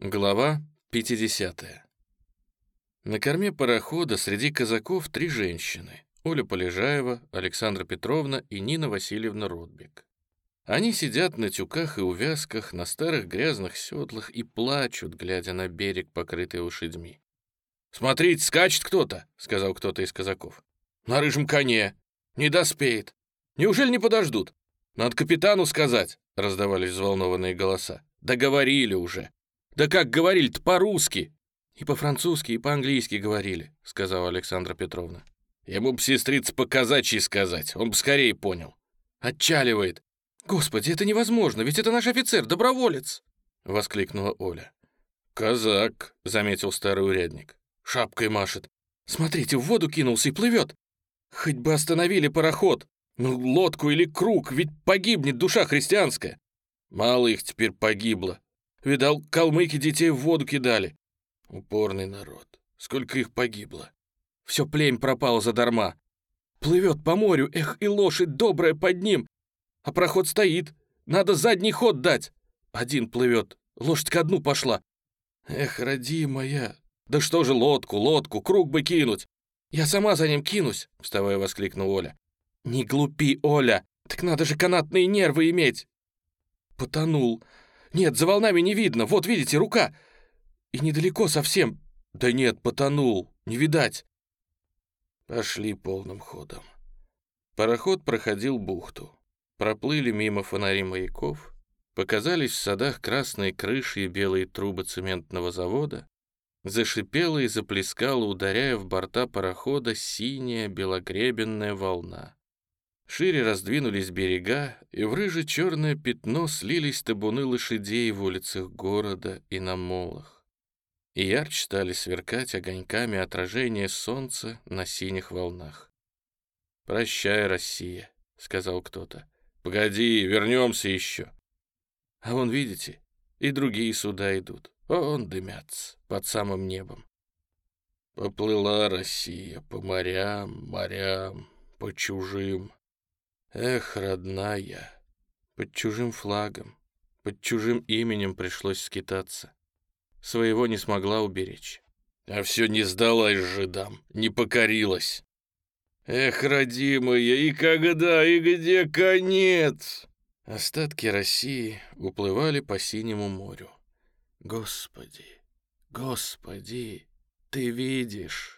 Глава 50. На корме парохода среди казаков три женщины. Оля Полежаева, Александра Петровна и Нина Васильевна Ротбек. Они сидят на тюках и увязках, на старых грязных седлах и плачут, глядя на берег, покрытый лошадьми. «Смотрите, скачет кто-то», — сказал кто-то из казаков. «На рыжем коне. Не доспеет. Неужели не подождут? Надо капитану сказать», — раздавались взволнованные голоса. «Договорили уже». «Да как говорили-то по-русски?» «И по-французски, и по-английски говорили», — сказала Александра Петровна. «Ему б сестрица по-казачьи сказать, он бы скорее понял». «Отчаливает». «Господи, это невозможно, ведь это наш офицер, доброволец!» — воскликнула Оля. «Казак», — заметил старый урядник. «Шапкой машет. Смотрите, в воду кинулся и плывет. Хоть бы остановили пароход. Ну, лодку или круг, ведь погибнет душа христианская. Мало их теперь погибло. Видал, калмыки детей в воду кидали. Упорный народ. Сколько их погибло. Все племя пропало задарма. Плывет по морю, эх, и лошадь добрая под ним. А проход стоит. Надо задний ход дать. Один плывет. Лошадь ко дну пошла. Эх, родимая. Да что же лодку, лодку, круг бы кинуть. Я сама за ним кинусь, вставая воскликнула Оля. Не глупи, Оля. Так надо же канатные нервы иметь. Потонул. Нет, за волнами не видно. Вот, видите, рука. И недалеко совсем. Да нет, потонул. Не видать. Пошли полным ходом. Пароход проходил бухту. Проплыли мимо фонари маяков. Показались в садах красные крыши и белые трубы цементного завода. Зашипела и заплескала, ударяя в борта парохода, синяя белогребенная волна. Шире раздвинулись берега, и в рыже-черное пятно слились табуны лошадей в улицах города и на молах. И ярче стали сверкать огоньками отражения солнца на синих волнах. «Прощай, Россия», — сказал кто-то. «Погоди, вернемся еще». А вон, видите, и другие суда идут. Он дымятся под самым небом. Поплыла Россия по морям, морям, по чужим, Эх, родная, под чужим флагом, под чужим именем пришлось скитаться. Своего не смогла уберечь. А все не сдалась жидам, не покорилась. Эх, родимая, и когда, и где конец? Остатки России уплывали по синему морю. Господи, Господи, ты видишь?